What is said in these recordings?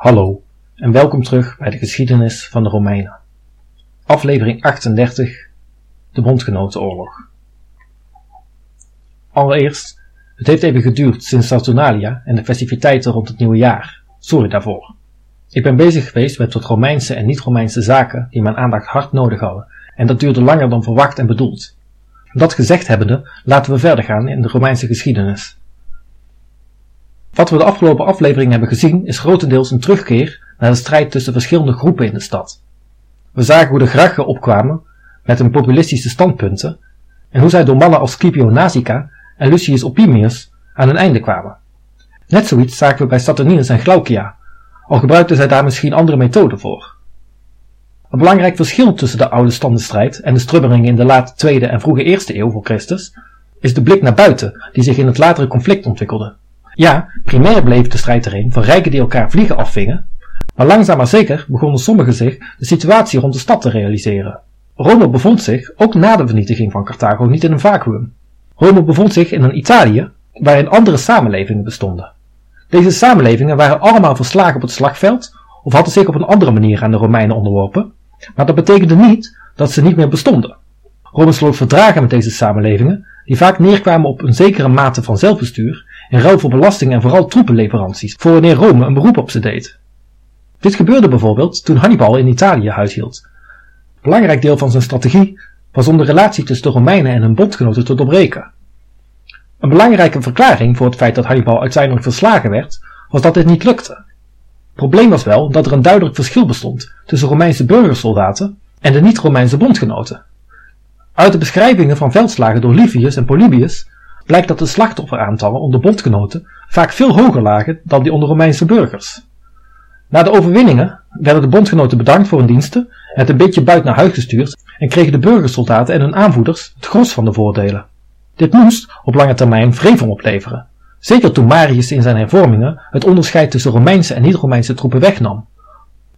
Hallo en welkom terug bij de geschiedenis van de Romeinen. Aflevering 38 De Bondgenotenoorlog. Allereerst, het heeft even geduurd sinds Saturnalia en de festiviteiten rond het nieuwe jaar. Sorry daarvoor. Ik ben bezig geweest met wat Romeinse en niet-Romeinse zaken die mijn aandacht hard nodig hadden en dat duurde langer dan verwacht en bedoeld. Dat gezegd hebbende, laten we verder gaan in de Romeinse geschiedenis. Wat we de afgelopen aflevering hebben gezien is grotendeels een terugkeer naar de strijd tussen verschillende groepen in de stad. We zagen hoe de grachten opkwamen met hun populistische standpunten en hoe zij door mannen als Scipio Nasica en Lucius Opimius aan hun einde kwamen. Net zoiets zagen we bij Saturninus en Glaucia, al gebruikten zij daar misschien andere methoden voor. Een belangrijk verschil tussen de oude standenstrijd en de strubberingen in de late tweede en vroege eerste eeuw voor Christus is de blik naar buiten die zich in het latere conflict ontwikkelde. Ja, primair bleef de strijd erin van rijken die elkaar vliegen afvingen, maar langzaam maar zeker begonnen sommigen zich de situatie rond de stad te realiseren. Rome bevond zich, ook na de vernietiging van Carthago, niet in een vacuüm. Rome bevond zich in een Italië waarin andere samenlevingen bestonden. Deze samenlevingen waren allemaal verslagen op het slagveld of hadden zich op een andere manier aan de Romeinen onderworpen, maar dat betekende niet dat ze niet meer bestonden. Rome sloot verdragen met deze samenlevingen, die vaak neerkwamen op een zekere mate van zelfbestuur in ruil voor belastingen en vooral troepenleveranties, voor wanneer Rome een beroep op ze deed. Dit gebeurde bijvoorbeeld toen Hannibal in Italië huishield. Belangrijk deel van zijn strategie was om de relatie tussen de Romeinen en hun bondgenoten te doorbreken. Een belangrijke verklaring voor het feit dat Hannibal uiteindelijk verslagen werd, was dat dit niet lukte. Het probleem was wel dat er een duidelijk verschil bestond tussen Romeinse burgersoldaten en de niet-Romeinse bondgenoten. Uit de beschrijvingen van veldslagen door Livius en Polybius blijkt dat de slachtofferaantallen onder bondgenoten vaak veel hoger lagen dan die onder Romeinse burgers. Na de overwinningen werden de bondgenoten bedankt voor hun diensten, het een beetje buiten naar huis gestuurd en kregen de burgersoldaten en hun aanvoerders het gros van de voordelen. Dit moest op lange termijn vrevel opleveren, zeker toen Marius in zijn hervormingen het onderscheid tussen Romeinse en niet-Romeinse troepen wegnam.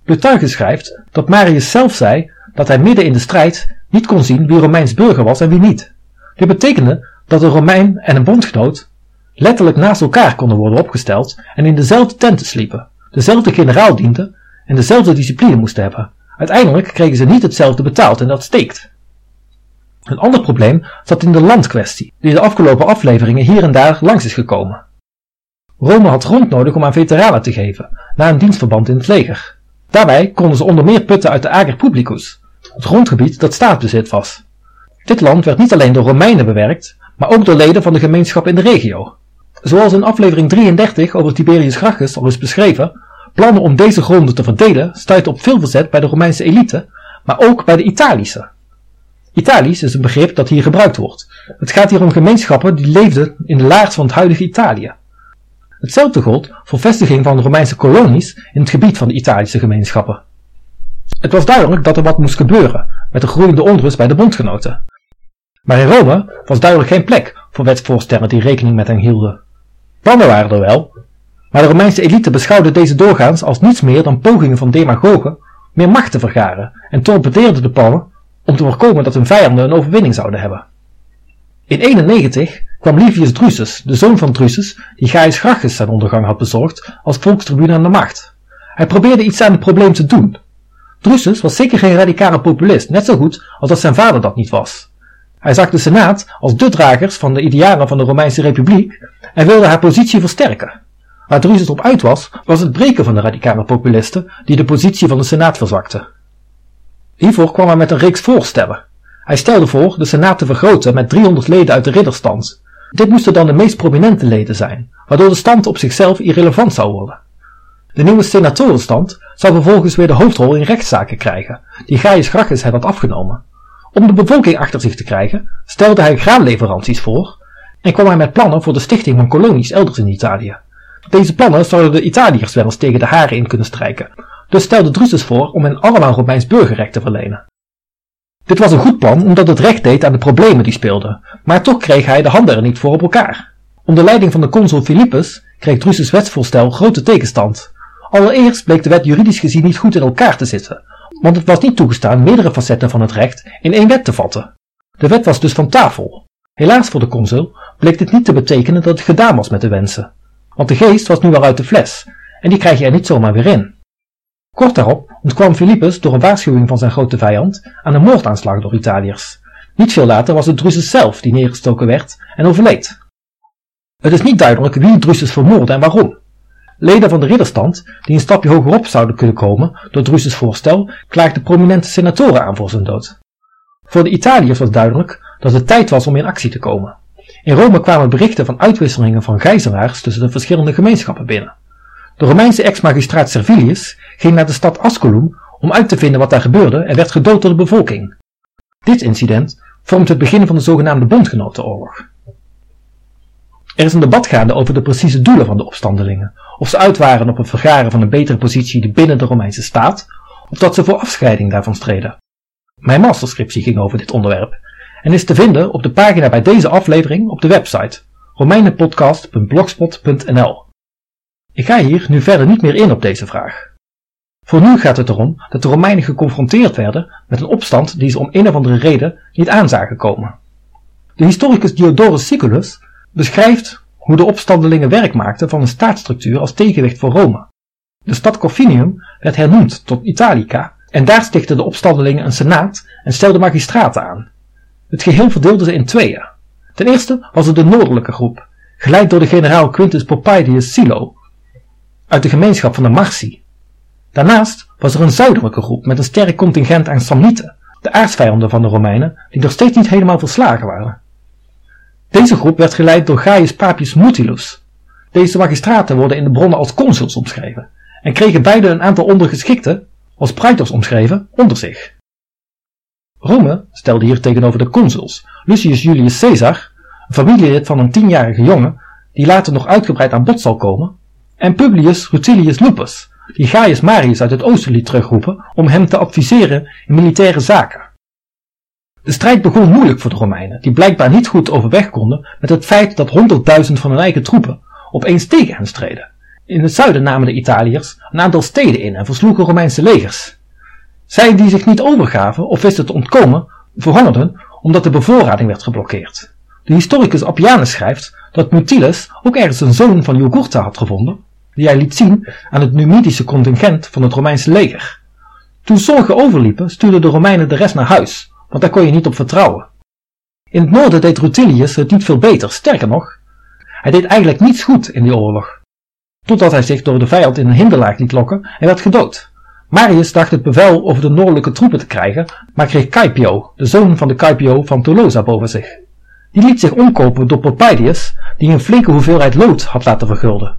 Plutarchus schrijft dat Marius zelf zei dat hij midden in de strijd niet kon zien wie Romeins burger was en wie niet. Dit betekende dat een Romein en een bondgenoot letterlijk naast elkaar konden worden opgesteld en in dezelfde tenten sliepen, dezelfde generaal dienden en dezelfde discipline moesten hebben. Uiteindelijk kregen ze niet hetzelfde betaald en dat steekt. Een ander probleem zat in de landkwestie, die de afgelopen afleveringen hier en daar langs is gekomen. Rome had grond nodig om aan veteranen te geven, na een dienstverband in het leger. Daarbij konden ze onder meer putten uit de Ager Publicus, het grondgebied dat staatsbezit was. Dit land werd niet alleen door Romeinen bewerkt, maar ook door leden van de gemeenschap in de regio. Zoals in aflevering 33 over Tiberius Gracchus al is beschreven, plannen om deze gronden te verdelen stuiten op veel verzet bij de Romeinse elite, maar ook bij de Italische. Italisch is een begrip dat hier gebruikt wordt. Het gaat hier om gemeenschappen die leefden in de laars van het huidige Italië. Hetzelfde gold voor vestiging van Romeinse kolonies in het gebied van de Italische gemeenschappen. Het was duidelijk dat er wat moest gebeuren met de groeiende onrust bij de bondgenoten. Maar in Rome was duidelijk geen plek voor wetsvoorstellen die rekening met hen hielden. Plannen waren er wel, maar de Romeinse elite beschouwde deze doorgaans als niets meer dan pogingen van demagogen meer macht te vergaren en torpedeerde de plannen om te voorkomen dat hun vijanden een overwinning zouden hebben. In 91 kwam Livius Drusus, de zoon van Drusus, die Gaius Gracchus zijn ondergang had bezorgd, als volkstribune aan de macht. Hij probeerde iets aan het probleem te doen. Drusus was zeker geen radicale populist, net zo goed als dat zijn vader dat niet was. Hij zag de Senaat als de dragers van de idealen van de Romeinse Republiek en wilde haar positie versterken. Waar Drusus op uit was, was het breken van de radicale populisten die de positie van de Senaat verzwakte. Hiervoor kwam hij met een reeks voorstellen. Hij stelde voor de Senaat te vergroten met 300 leden uit de ridderstand. Dit moesten dan de meest prominente leden zijn, waardoor de stand op zichzelf irrelevant zou worden. De nieuwe senatorenstand zou vervolgens weer de hoofdrol in rechtszaken krijgen, die Gaius Gracchus had afgenomen. Om de bevolking achter zich te krijgen, stelde hij graanleveranties voor en kwam hij met plannen voor de stichting van kolonies elders in Italië. Deze plannen zouden de Italiërs wel eens tegen de haren in kunnen strijken, dus stelde Drusus voor om hen allemaal Romeins burgerrecht te verlenen. Dit was een goed plan omdat het recht deed aan de problemen die speelden, maar toch kreeg hij de handen er niet voor op elkaar. Onder leiding van de consul Philippus kreeg Drusus wetsvoorstel grote tegenstand. Allereerst bleek de wet juridisch gezien niet goed in elkaar te zitten, want het was niet toegestaan meerdere facetten van het recht in één wet te vatten. De wet was dus van tafel. Helaas voor de consul bleek dit niet te betekenen dat het gedaan was met de wensen. Want de geest was nu al uit de fles en die krijg je er niet zomaar weer in. Kort daarop ontkwam Philippus door een waarschuwing van zijn grote vijand aan een moordaanslag door Italiërs. Niet veel later was het Drusus zelf die neergestoken werd en overleed. Het is niet duidelijk wie Drusus vermoordde en waarom. Leden van de ridderstand, die een stapje hogerop zouden kunnen komen door Drusus' voorstel, klaagden prominente senatoren aan voor zijn dood. Voor de Italiërs was duidelijk dat het tijd was om in actie te komen. In Rome kwamen berichten van uitwisselingen van gijzelaars tussen de verschillende gemeenschappen binnen. De Romeinse ex-magistraat Servilius ging naar de stad Asculum om uit te vinden wat daar gebeurde en werd gedood door de bevolking. Dit incident vormt het begin van de zogenaamde bondgenotenoorlog. Er is een debat gaande over de precieze doelen van de opstandelingen, of ze uit waren op het vergaren van een betere positie binnen de Romeinse staat, of dat ze voor afscheiding daarvan streden. Mijn masterscriptie ging over dit onderwerp en is te vinden op de pagina bij deze aflevering op de website romeinenpodcast.blogspot.nl. Ik ga hier nu verder niet meer in op deze vraag. Voor nu gaat het erom dat de Romeinen geconfronteerd werden met een opstand die ze om een of andere reden niet aan zagen komen. De historicus Diodorus Siculus beschrijft hoe de opstandelingen werk maakten van een staatsstructuur als tegenwicht voor Rome. De stad Corfinium werd hernoemd tot Italica en daar stichtten de opstandelingen een senaat en stelden magistraten aan. Het geheel verdeelde ze in tweeën. Ten eerste was het de noordelijke groep, geleid door de generaal Quintus Poppaedius Silo, uit de gemeenschap van de Marsi. Daarnaast was er een zuidelijke groep met een sterk contingent aan Samnieten, de aardsvijanden van de Romeinen, die nog steeds niet helemaal verslagen waren. Deze groep werd geleid door Gaius Papius Mutilus. Deze magistraten worden in de bronnen als consuls omschreven en kregen beide een aantal ondergeschikten, als praetors omschreven, onder zich. Rome stelde hier tegenover de consuls Lucius Julius Caesar, een familielid van een tienjarige jongen, die later nog uitgebreid aan bod zal komen, en Publius Rutilius Lupus, die Gaius Marius uit het oosten liet terugroepen om hem te adviseren in militaire zaken. De strijd begon moeilijk voor de Romeinen, die blijkbaar niet goed overweg konden met het feit dat honderdduizend van hun eigen troepen opeens tegen hen streden. In het zuiden namen de Italiërs een aantal steden in en versloegen Romeinse legers. Zij die zich niet overgaven of wisten te ontkomen, verhongerden omdat de bevoorrading werd geblokkeerd. De historicus Appianus schrijft dat Mutilus ook ergens een zoon van Jugurtha had gevonden, die hij liet zien aan het Numidische contingent van het Romeinse leger. Toen sommigen overliepen, stuurden de Romeinen de rest naar huis, want daar kon je niet op vertrouwen. In het noorden deed Rutilius het niet veel beter, sterker nog, hij deed eigenlijk niets goed in die oorlog. Totdat hij zich door de vijand in een hinderlaag liet lokken en werd gedood. Marius dacht het bevel over de noordelijke troepen te krijgen, maar kreeg Caipio, de zoon van de Caipio van Tolosa, boven zich. Die liet zich omkopen door Poppaedius, die een flinke hoeveelheid lood had laten vergulden.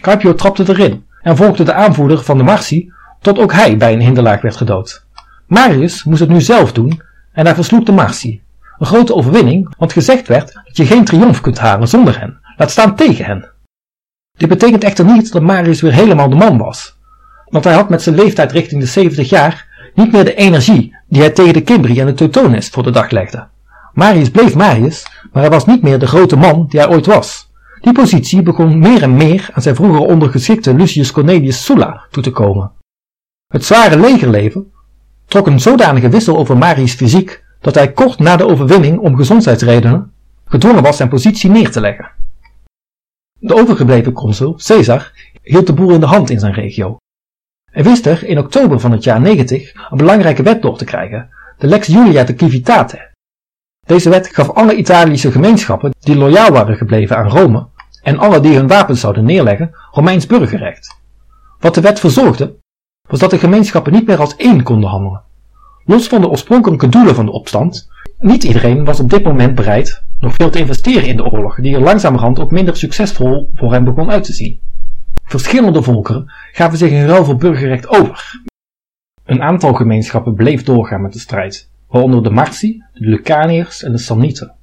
Caipio trapte erin en volgde de aanvoerder van de Marsi tot ook hij bij een hinderlaag werd gedood. Marius moest het nu zelf doen en hij versloeg de Marsi. Een grote overwinning, want gezegd werd dat je geen triomf kunt halen zonder hen, laat staan tegen hen. Dit betekent echter niet dat Marius weer helemaal de man was, want hij had met zijn leeftijd richting de 70 jaar niet meer de energie die hij tegen de Cimbri en de Teutones voor de dag legde. Marius bleef Marius, maar hij was niet meer de grote man die hij ooit was. Die positie begon meer en meer aan zijn vroegere ondergeschikte Lucius Cornelius Sulla toe te komen. Het zware legerleven trok een zodanige wissel over Marius fysiek dat hij kort na de overwinning om gezondheidsredenen gedwongen was zijn positie neer te leggen. De overgebleven consul, Caesar, hield de boer in de hand in zijn regio. Hij wist er in oktober van het jaar 90 een belangrijke wet door te krijgen, de Lex Julia de Civitate. Deze wet gaf alle Italische gemeenschappen die loyaal waren gebleven aan Rome en alle die hun wapens zouden neerleggen, Romeins burgerrecht. Wat de wet verzorgde, was dat de gemeenschappen niet meer als één konden handelen. Los van de oorspronkelijke doelen van de opstand, niet iedereen was op dit moment bereid nog veel te investeren in de oorlog, die er langzamerhand ook minder succesvol voor hem begon uit te zien. Verschillende volkeren gaven zich in ruil voor burgerrecht over. Een aantal gemeenschappen bleef doorgaan met de strijd, waaronder de Marci, de Lucaniërs en de Samnieten.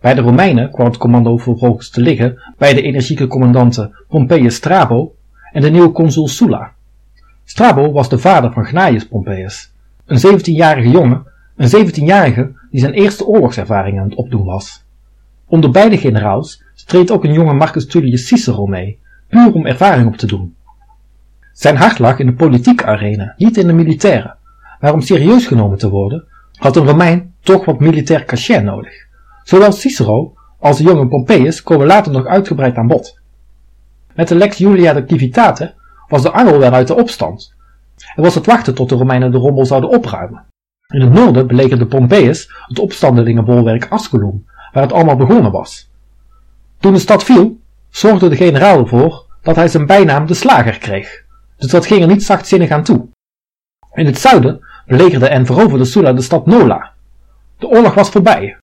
Bij de Romeinen kwam het commando vervolgens te liggen bij de energieke commandanten Pompeius Strabo en de nieuwe consul Sulla. Strabo was de vader van Gnaeus Pompeius, een 17-jarige jongen, een 17-jarige die zijn eerste oorlogservaring aan het opdoen was. Onder beide generaals streed ook een jonge Marcus Tullius Cicero mee, puur om ervaring op te doen. Zijn hart lag in de politieke arena, niet in de militaire, maar om serieus genomen te worden, had een Romein toch wat militair cachet nodig. Zowel Cicero als de jonge Pompeius komen later nog uitgebreid aan bod. Met de Lex Julia de Civitate was de wel uit de opstand. Er was het wachten tot de Romeinen de rommel zouden opruimen. In het noorden belegerde Pompeius het opstandelingenbolwerk Asculum, waar het allemaal begonnen was. Toen de stad viel, zorgde de generaal ervoor dat hij zijn bijnaam de slager kreeg, dus dat ging er niet zachtzinnig aan toe. In het zuiden belegerde en veroverde Sulla de stad Nola. De oorlog was voorbij.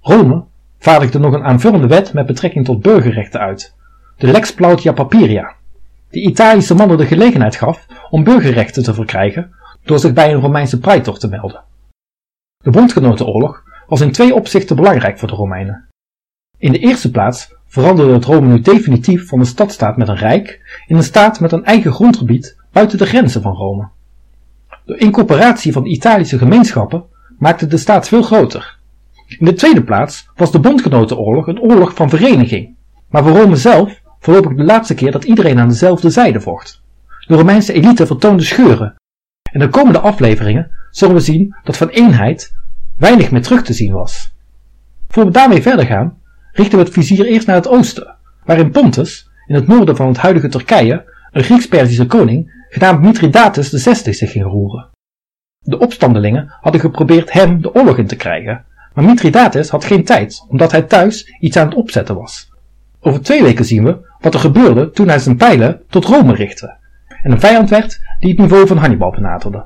Rome vaardigde nog een aanvullende wet met betrekking tot burgerrechten uit, de Lex Plautia Papiria, die Italische mannen de gelegenheid gaf om burgerrechten te verkrijgen door zich bij een Romeinse praetor te melden. De bondgenotenoorlog was in twee opzichten belangrijk voor de Romeinen. In de eerste plaats veranderde het Rome nu definitief van een stadstaat met een rijk in een staat met een eigen grondgebied buiten de grenzen van Rome. De incorporatie van de Italische gemeenschappen maakte de staat veel groter. In de tweede plaats was de bondgenotenoorlog een oorlog van vereniging, maar voor Rome zelf voorlopig de laatste keer dat iedereen aan dezelfde zijde vocht. De Romeinse elite vertoonde scheuren. In de komende afleveringen zullen we zien dat van eenheid weinig meer terug te zien was. Voor we daarmee verder gaan, richten we het vizier eerst naar het oosten, waar in Pontus, in het noorden van het huidige Turkije, een Grieks-Persische koning, genaamd Mithridates VI zich ging roeren. De opstandelingen hadden geprobeerd hem de oorlog in te krijgen, maar Mithridates had geen tijd, omdat hij thuis iets aan het opzetten was. Over twee weken zien we wat er gebeurde toen hij zijn pijlen tot Rome richtte en een vijand werd die het niveau van Hannibal benaderde.